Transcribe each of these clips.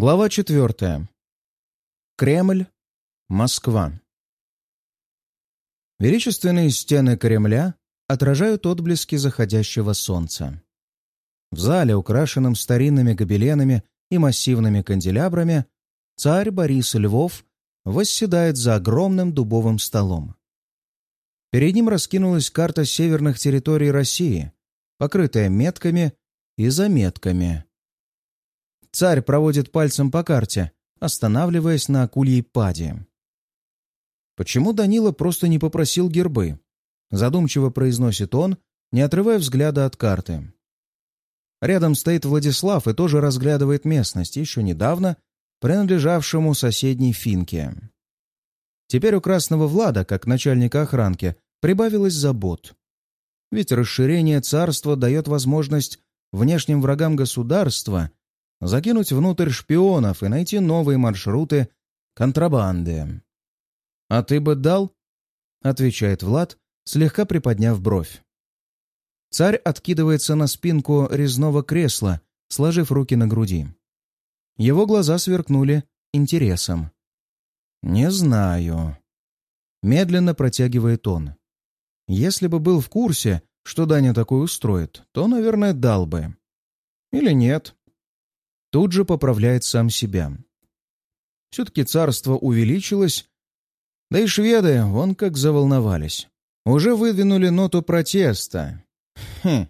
Глава четвертая. Кремль. Москва. Величественные стены Кремля отражают отблески заходящего солнца. В зале, украшенном старинными гобеленами и массивными канделябрами, царь Борис Львов восседает за огромным дубовым столом. Перед ним раскинулась карта северных территорий России, покрытая метками и заметками. Царь проводит пальцем по карте, останавливаясь на акульей паде. Почему Данила просто не попросил гербы? Задумчиво произносит он, не отрывая взгляда от карты. Рядом стоит Владислав и тоже разглядывает местность, еще недавно принадлежавшему соседней Финке. Теперь у Красного Влада, как начальника охранки, прибавилось забот. Ведь расширение царства дает возможность внешним врагам государства закинуть внутрь шпионов и найти новые маршруты контрабанды. «А ты бы дал?» — отвечает Влад, слегка приподняв бровь. Царь откидывается на спинку резного кресла, сложив руки на груди. Его глаза сверкнули интересом. «Не знаю». Медленно протягивает он. «Если бы был в курсе, что Даня такой устроит, то, наверное, дал бы. Или нет. Тут же поправляет сам себя. Все-таки царство увеличилось, да и шведы вон как заволновались. Уже выдвинули ноту протеста. Хм.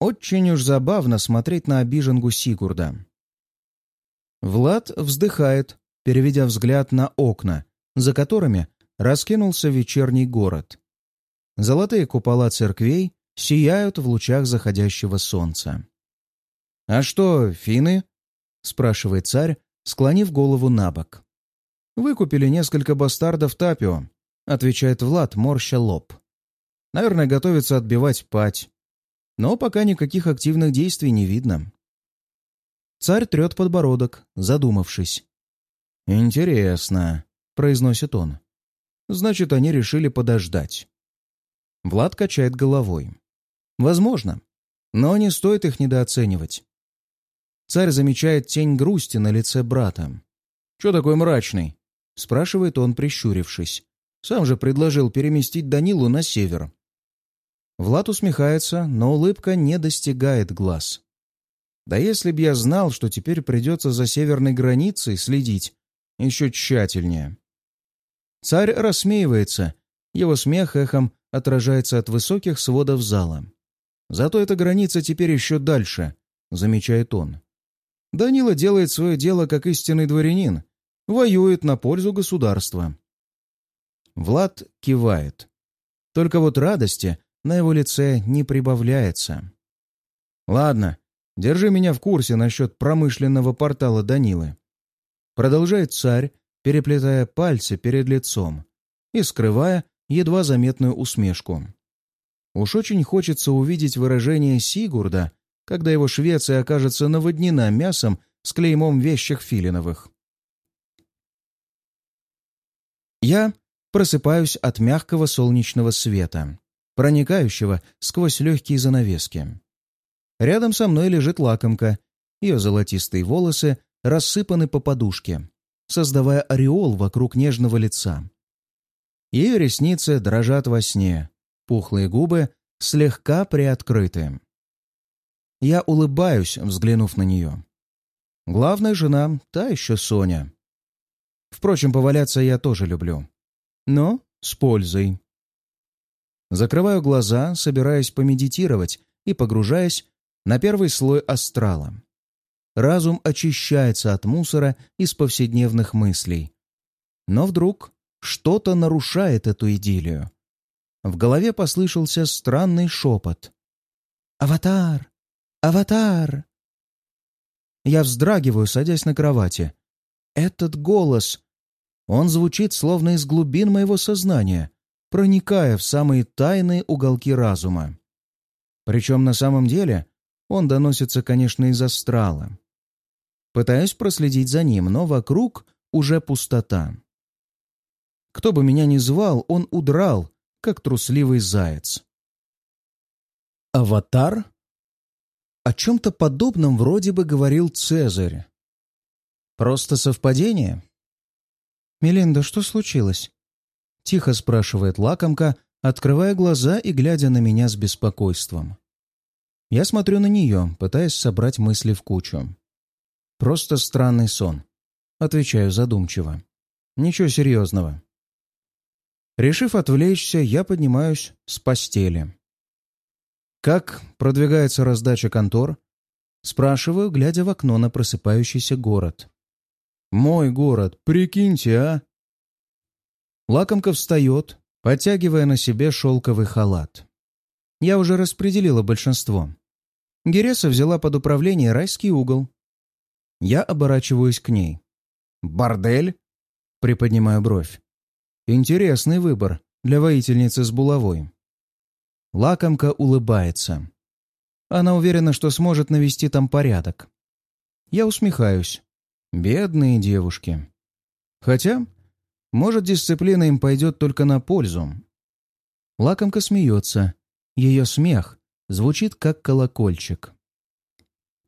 Очень уж забавно смотреть на обиженку Сигурда. Влад вздыхает, переведя взгляд на окна, за которыми раскинулся вечерний город. Золотые купола церквей сияют в лучах заходящего солнца. «А что, финны?» — спрашивает царь, склонив голову на бок. «Выкупили несколько бастардов Тапио», — отвечает Влад, морща лоб. «Наверное, готовится отбивать пать. Но пока никаких активных действий не видно». Царь трет подбородок, задумавшись. «Интересно», — произносит он. «Значит, они решили подождать». Влад качает головой. «Возможно, но не стоит их недооценивать. Царь замечает тень грусти на лице брата. «Чё такой мрачный?» — спрашивает он, прищурившись. Сам же предложил переместить Данилу на север. Влад усмехается, но улыбка не достигает глаз. Да если б я знал, что теперь придется за северной границей следить еще тщательнее. Царь рассмеивается, его смех эхом отражается от высоких сводов зала. Зато эта граница теперь еще дальше, замечает он. Данила делает свое дело как истинный дворянин, воюет на пользу государства. Влад кивает. Только вот радости на его лице не прибавляется. «Ладно, держи меня в курсе насчет промышленного портала Данилы». Продолжает царь, переплетая пальцы перед лицом и скрывая едва заметную усмешку. Уж очень хочется увидеть выражение Сигурда когда его Швеция окажется наводнена мясом с клеймом вещих филиновых. Я просыпаюсь от мягкого солнечного света, проникающего сквозь легкие занавески. Рядом со мной лежит лакомка, ее золотистые волосы рассыпаны по подушке, создавая ореол вокруг нежного лица. Ее ресницы дрожат во сне, пухлые губы слегка приоткрыты. Я улыбаюсь, взглянув на нее. Главная жена — та еще Соня. Впрочем, поваляться я тоже люблю. Но с пользой. Закрываю глаза, собираясь помедитировать и погружаясь на первый слой астрала. Разум очищается от мусора из повседневных мыслей. Но вдруг что-то нарушает эту идиллию. В голове послышался странный шепот. «Аватар! «Аватар!» Я вздрагиваю, садясь на кровати. Этот голос... Он звучит словно из глубин моего сознания, проникая в самые тайные уголки разума. Причем на самом деле он доносится, конечно, из астрала. Пытаюсь проследить за ним, но вокруг уже пустота. Кто бы меня ни звал, он удрал, как трусливый заяц. «Аватар?» О чем-то подобном вроде бы говорил Цезарь. Просто совпадение? «Мелинда, что случилось?» Тихо спрашивает лакомка, открывая глаза и глядя на меня с беспокойством. Я смотрю на нее, пытаясь собрать мысли в кучу. «Просто странный сон», — отвечаю задумчиво. «Ничего серьезного». Решив отвлечься, я поднимаюсь с постели. «Как продвигается раздача контор?» Спрашиваю, глядя в окно на просыпающийся город. «Мой город, прикиньте, а!» Лакомка встает, подтягивая на себе шелковый халат. Я уже распределила большинство. Гереса взяла под управление райский угол. Я оборачиваюсь к ней. «Бордель?» — приподнимаю бровь. «Интересный выбор для воительницы с булавой». Лакомка улыбается. Она уверена, что сможет навести там порядок. Я усмехаюсь. Бедные девушки. Хотя, может, дисциплина им пойдет только на пользу. Лакомка смеется. Ее смех звучит как колокольчик.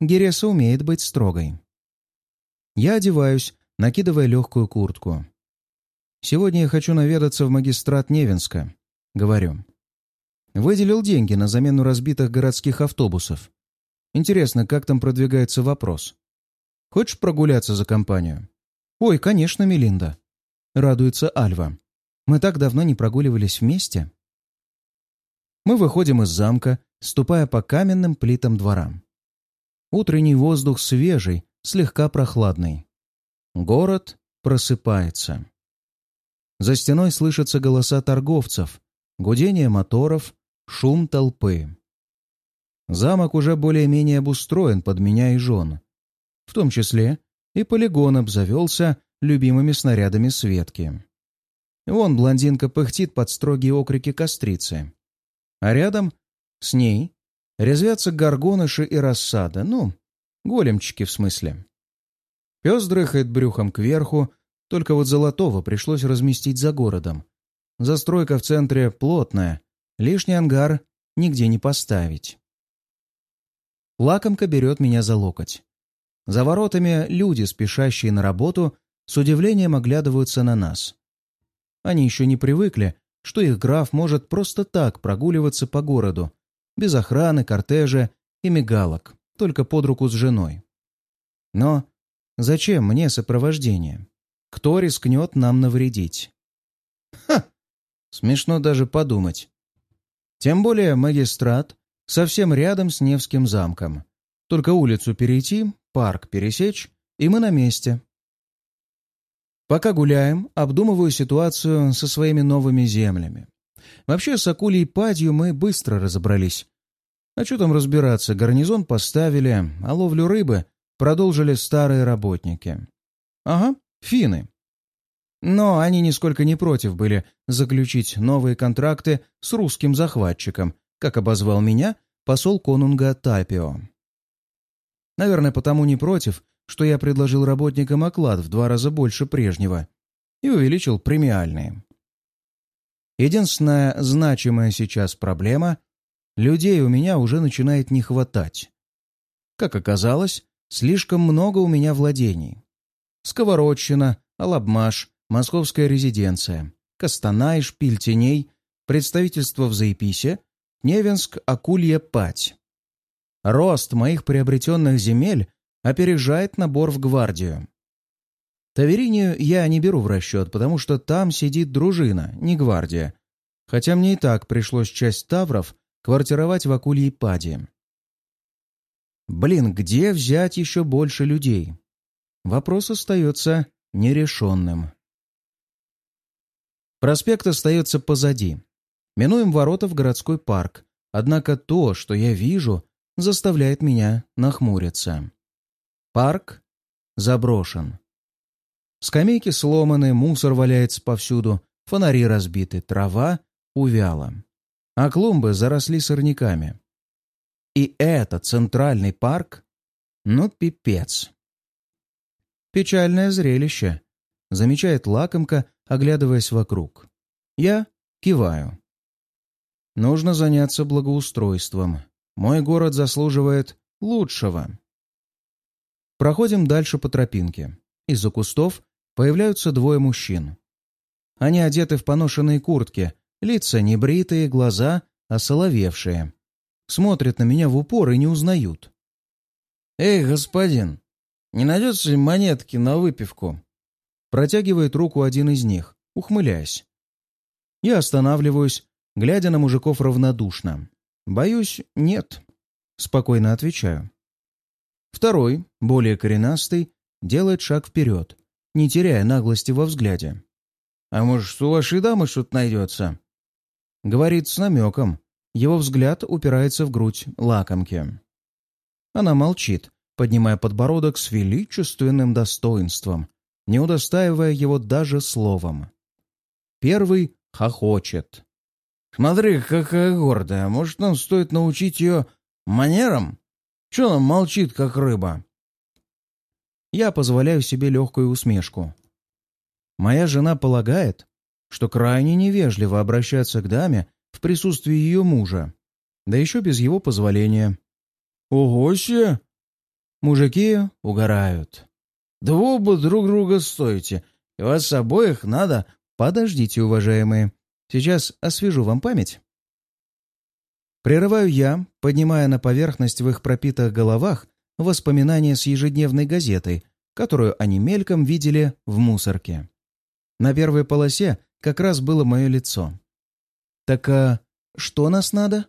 Гереса умеет быть строгой. Я одеваюсь, накидывая легкую куртку. «Сегодня я хочу наведаться в магистрат Невинска», — говорю. Выделил деньги на замену разбитых городских автобусов. Интересно, как там продвигается вопрос. Хочешь прогуляться за компанию? Ой, конечно, Мелинда. Радуется Альва. Мы так давно не прогуливались вместе. Мы выходим из замка, ступая по каменным плитам двора. Утренний воздух свежий, слегка прохладный. Город просыпается. За стеной слышатся голоса торговцев, гудение моторов, Шум толпы. Замок уже более-менее обустроен под меня и жен. В том числе и полигон обзавелся любимыми снарядами Светки. Вон блондинка пыхтит под строгие окрики кострицы. А рядом с ней резвятся горгоныши и рассада, ну, големчики в смысле. Пес дрыхает брюхом кверху, только вот золотого пришлось разместить за городом. Застройка в центре плотная, Лишний ангар нигде не поставить. Лакомка берет меня за локоть. За воротами люди, спешащие на работу, с удивлением оглядываются на нас. Они еще не привыкли, что их граф может просто так прогуливаться по городу, без охраны, кортежа и мигалок, только под руку с женой. Но зачем мне сопровождение? Кто рискнет нам навредить? Ха! Смешно даже подумать. Тем более магистрат совсем рядом с Невским замком. Только улицу перейти, парк пересечь, и мы на месте. Пока гуляем, обдумываю ситуацию со своими новыми землями. Вообще, с акулей падью мы быстро разобрались. А что там разбираться, гарнизон поставили, а ловлю рыбы продолжили старые работники. Ага, финны. Но они нисколько не против были заключить новые контракты с русским захватчиком, как обозвал меня посол конунга Тапио. Наверное, потому не против, что я предложил работникам оклад в два раза больше прежнего и увеличил премиальные. Единственная значимая сейчас проблема — людей у меня уже начинает не хватать. Как оказалось, слишком много у меня владений. Сковородщина, алабмаш, московская резиденция, Костанай, Шпиль Теней, представительство в Заеписе, Невенск, Акулья, Пать. Рост моих приобретенных земель опережает набор в гвардию. Таверинию я не беру в расчет, потому что там сидит дружина, не гвардия. Хотя мне и так пришлось часть тавров квартировать в Акульей Паде. Блин, где взять еще больше людей? Вопрос остается нерешенным. Проспект остается позади. Минуем ворота в городской парк. Однако то, что я вижу, заставляет меня нахмуриться. Парк заброшен. Скамейки сломаны, мусор валяется повсюду, фонари разбиты, трава увяла. А клумбы заросли сорняками. И это центральный парк? Ну, пипец. Печальное зрелище, замечает лакомка, оглядываясь вокруг. Я киваю. Нужно заняться благоустройством. Мой город заслуживает лучшего. Проходим дальше по тропинке. из-за кустов появляются двое мужчин. Они одеты в поношенные куртки, лица небритые, глаза осоловевшие. Смотрят на меня в упор и не узнают. «Эй, господин, не найдется ли монетки на выпивку?» Протягивает руку один из них, ухмыляясь. Я останавливаюсь, глядя на мужиков равнодушно. Боюсь, нет. Спокойно отвечаю. Второй, более коренастый, делает шаг вперед, не теряя наглости во взгляде. «А может, у вашей дамы что-то найдется?» Говорит с намеком. Его взгляд упирается в грудь лакомки. Она молчит, поднимая подбородок с величественным достоинством, не удостаивая его даже словом. Первый хохочет. «Смотри, какая гордая. Может, нам стоит научить ее манерам? Че она молчит, как рыба?» Я позволяю себе легкую усмешку. Моя жена полагает, что крайне невежливо обращаться к даме в присутствии ее мужа, да еще без его позволения. «Ого себе!» Мужики угорают. «Да вы друг друга стоите, и вас обоих надо...» «Подождите, уважаемые, сейчас освежу вам память». Прерываю я, поднимая на поверхность в их пропитых головах воспоминания с ежедневной газетой, которую они мельком видели в мусорке. На первой полосе как раз было мое лицо. «Так а что нас надо?»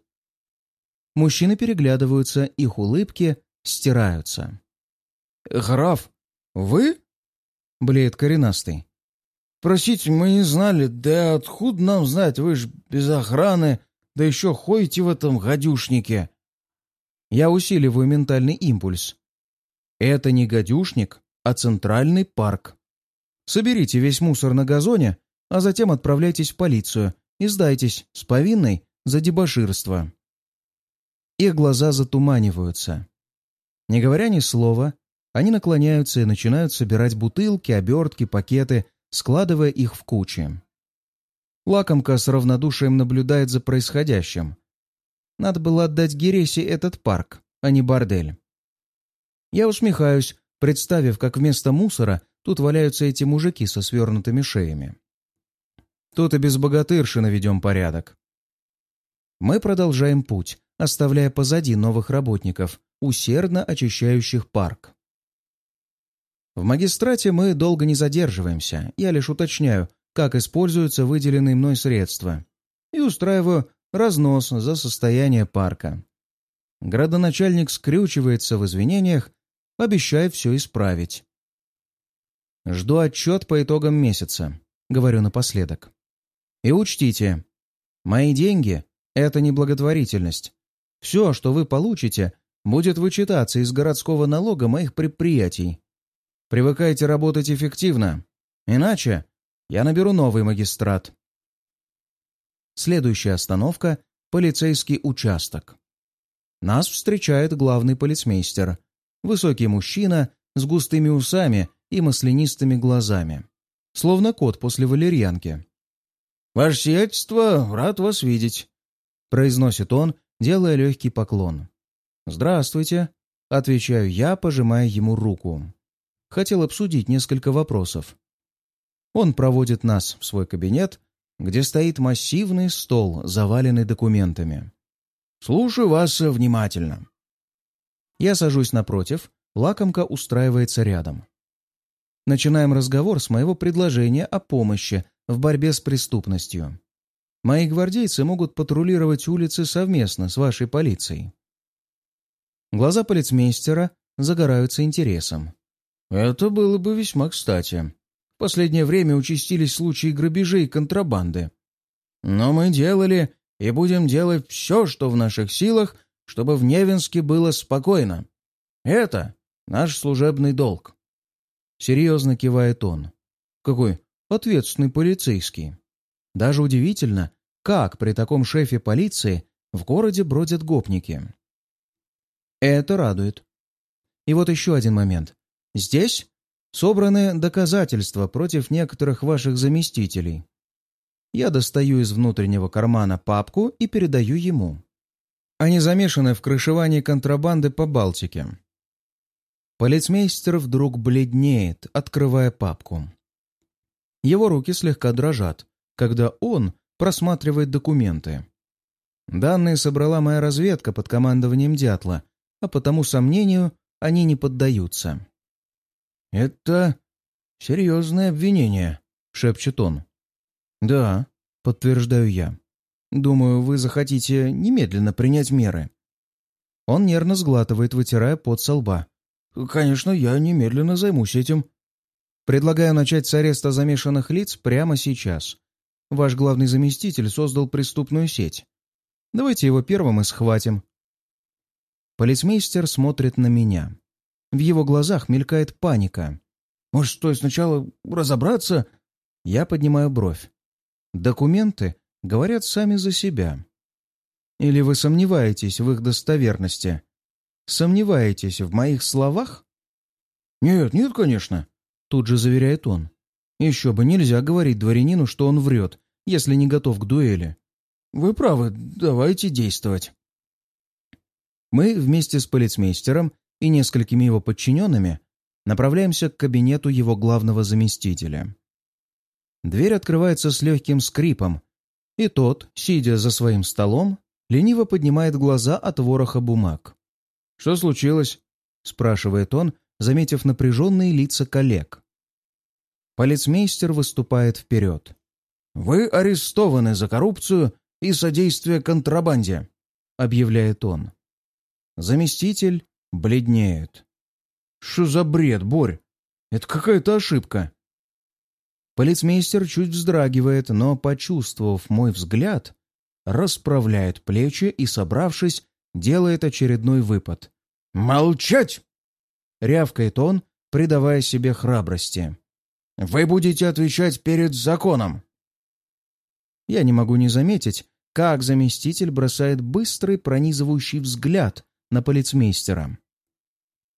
Мужчины переглядываются, их улыбки стираются. «Граф, вы?» — блеет коренастый. «Простите, мы не знали, да откуда нам знать, вы ж без охраны, да еще ходите в этом гадюшнике». Я усиливаю ментальный импульс. Это не гадюшник, а центральный парк. Соберите весь мусор на газоне, а затем отправляйтесь в полицию и сдайтесь с повинной за дебоширство. Их глаза затуманиваются. Не говоря ни слова, они наклоняются и начинают собирать бутылки, обертки, пакеты, складывая их в кучи. Лакомка с равнодушием наблюдает за происходящим. Надо было отдать Гересе этот парк, а не бордель. Я усмехаюсь, представив, как вместо мусора тут валяются эти мужики со свернутыми шеями. Тут и без богатырши наведем порядок. Мы продолжаем путь, оставляя позади новых работников, усердно очищающих парк. В магистрате мы долго не задерживаемся, я лишь уточняю, как используются выделенные мной средства, и устраиваю разнос за состояние парка. Градоначальник скрючивается в извинениях, обещая все исправить. «Жду отчет по итогам месяца», — говорю напоследок. «И учтите, мои деньги — это не благотворительность. Все, что вы получите, будет вычитаться из городского налога моих предприятий. Привыкайте работать эффективно, иначе я наберу новый магистрат. Следующая остановка — полицейский участок. Нас встречает главный полицмейстер. Высокий мужчина с густыми усами и маслянистыми глазами. Словно кот после валерьянки. «Ваше сиятельство, рад вас видеть», — произносит он, делая легкий поклон. «Здравствуйте», — отвечаю я, пожимая ему руку. Хотел обсудить несколько вопросов. Он проводит нас в свой кабинет, где стоит массивный стол, заваленный документами. «Слушаю вас внимательно». Я сажусь напротив, лакомка устраивается рядом. Начинаем разговор с моего предложения о помощи в борьбе с преступностью. Мои гвардейцы могут патрулировать улицы совместно с вашей полицией. Глаза полицмейстера загораются интересом. Это было бы весьма кстати. В последнее время участились случаи грабежей и контрабанды. Но мы делали и будем делать все, что в наших силах, чтобы в Невинске было спокойно. Это наш служебный долг. Серьезно кивает он. Какой ответственный полицейский. Даже удивительно, как при таком шефе полиции в городе бродят гопники. Это радует. И вот еще один момент. Здесь собраны доказательства против некоторых ваших заместителей. Я достаю из внутреннего кармана папку и передаю ему. Они замешаны в крышевании контрабанды по Балтике. Полицмейстер вдруг бледнеет, открывая папку. Его руки слегка дрожат, когда он просматривает документы. Данные собрала моя разведка под командованием Дятла, а потому сомнению они не поддаются. «Это серьезное обвинение», — шепчет он. «Да», — подтверждаю я. «Думаю, вы захотите немедленно принять меры». Он нервно сглатывает, вытирая пот со лба. «Конечно, я немедленно займусь этим». «Предлагаю начать с ареста замешанных лиц прямо сейчас. Ваш главный заместитель создал преступную сеть. Давайте его первым и схватим». Полицмейстер смотрит на меня. В его глазах мелькает паника. «Может, стоит сначала разобраться?» Я поднимаю бровь. Документы говорят сами за себя. Или вы сомневаетесь в их достоверности? Сомневаетесь в моих словах? Нет, нет, конечно, тут же заверяет он. Еще бы нельзя говорить дворянину, что он врет, если не готов к дуэли. Вы правы, давайте действовать. Мы вместе с полицмейстером и несколькими его подчиненными направляемся к кабинету его главного заместителя. Дверь открывается с легким скрипом, и тот, сидя за своим столом, лениво поднимает глаза от вороха бумаг. «Что случилось?» — спрашивает он, заметив напряженные лица коллег. Полицмейстер выступает вперед. «Вы арестованы за коррупцию и содействие контрабанде», — объявляет он. Заместитель бледнеет. «Что за бред, Борь? Это какая-то ошибка». Полицмейстер чуть вздрагивает, но, почувствовав мой взгляд, расправляет плечи и, собравшись, делает очередной выпад. «Молчать!» — рявкает он, придавая себе храбрости. «Вы будете отвечать перед законом!» Я не могу не заметить, как заместитель бросает быстрый пронизывающий взгляд на полицмейстера.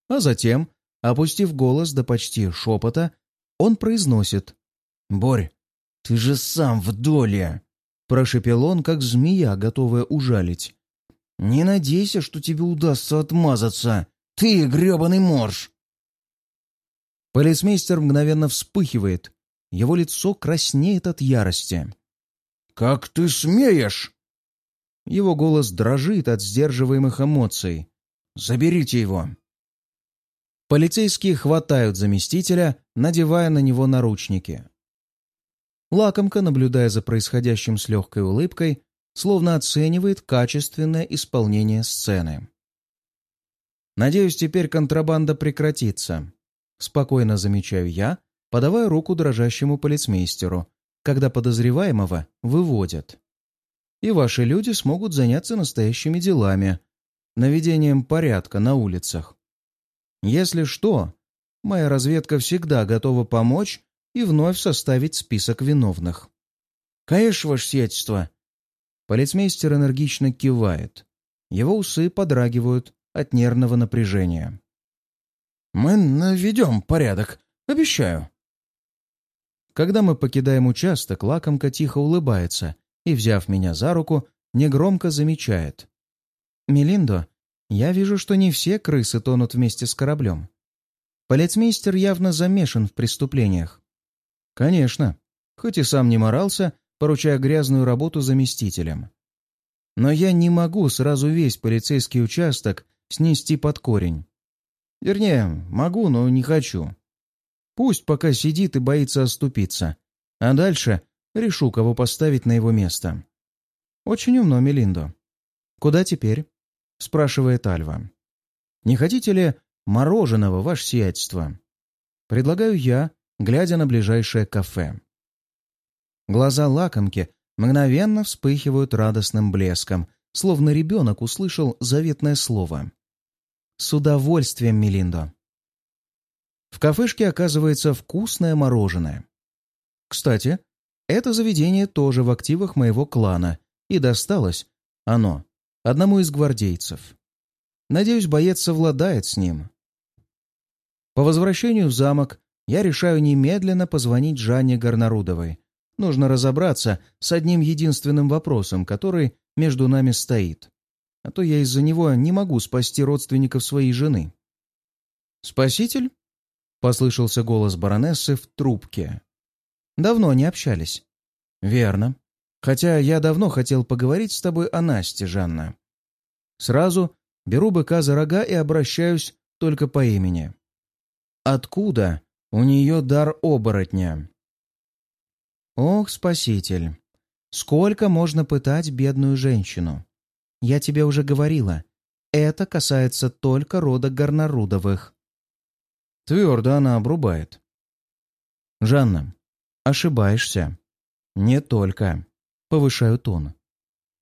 А затем, опустив голос до почти шепота, он произносит «Борь, ты же сам в доле!» Прошепел он, как змея, готовая ужалить. «Не надейся, что тебе удастся отмазаться! Ты гребаный морж!» Полицмейстер мгновенно вспыхивает. Его лицо краснеет от ярости. «Как ты смеешь?» Его голос дрожит от сдерживаемых эмоций. «Заберите его!» Полицейские хватают заместителя, надевая на него наручники. Лакомка, наблюдая за происходящим с легкой улыбкой, словно оценивает качественное исполнение сцены. «Надеюсь, теперь контрабанда прекратится», — спокойно замечаю я, подавая руку дрожащему полицмейстеру, когда подозреваемого выводят. «И ваши люди смогут заняться настоящими делами, наведением порядка на улицах. Если что, моя разведка всегда готова помочь и вновь составить список виновных. «Конечно, ваше сиятельство!» Полицмейстер энергично кивает. Его усы подрагивают от нервного напряжения. «Мы наведем порядок, обещаю». Когда мы покидаем участок, лакомка тихо улыбается и, взяв меня за руку, негромко замечает. «Мелиндо, я вижу, что не все крысы тонут вместе с кораблем. Полицмейстер явно замешан в преступлениях. Конечно, хоть и сам не морался, поручая грязную работу заместителям. Но я не могу сразу весь полицейский участок снести под корень. Вернее, могу, но не хочу. Пусть пока сидит и боится оступиться. А дальше решу, кого поставить на его место. Очень умно, Мелиндо. «Куда теперь?» — спрашивает Альва. «Не хотите ли мороженого, ваше сиятельство?» Предлагаю я, глядя на ближайшее кафе. Глаза лакомки мгновенно вспыхивают радостным блеском, словно ребенок услышал заветное слово. «С удовольствием, Мелиндо!» В кафешке оказывается вкусное мороженое. Кстати, это заведение тоже в активах моего клана, и досталось оно одному из гвардейцев. Надеюсь, боец совладает с ним. По возвращению в замок я решаю немедленно позвонить Жанне Горнарудовой. Нужно разобраться с одним единственным вопросом, который между нами стоит. А то я из-за него не могу спасти родственников своей жены. «Спаситель?» — послышался голос баронессы в трубке. «Давно не общались». «Верно. Хотя я давно хотел поговорить с тобой о Насте, Жанна. Сразу беру быка за рога и обращаюсь только по имени. Откуда у нее дар оборотня?» «Ох, спаситель, сколько можно пытать бедную женщину? Я тебе уже говорила, это касается только рода Горнарудовых. Твердо она обрубает. Жанна, ошибаешься. Не только. Повышаю тон.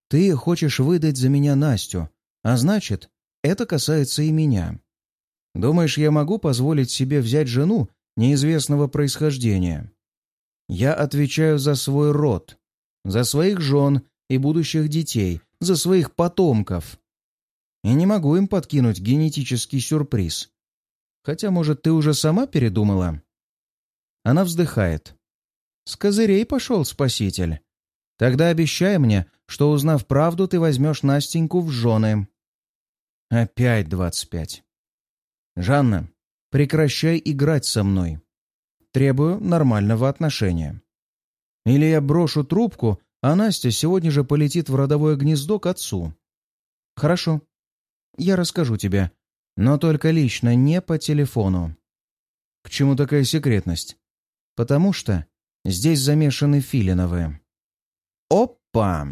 Ты хочешь выдать за меня Настю, а значит, это касается и меня. Думаешь, я могу позволить себе взять жену неизвестного происхождения? Я отвечаю за свой род, за своих жен и будущих детей, за своих потомков и не могу им подкинуть генетический сюрприз. Хотя, может, ты уже сама передумала?» Она вздыхает. «С козырей пошел спаситель. Тогда обещай мне, что, узнав правду, ты возьмешь Настеньку в жены». Опять двадцать пять. «Жанна, прекращай играть со мной. Требую нормального отношения. Или я брошу трубку, а Настя сегодня же полетит в родовое гнездо к отцу. Хорошо, я расскажу тебе. Но только лично, не по телефону. К чему такая секретность? Потому что здесь замешаны Филиновы. Опа!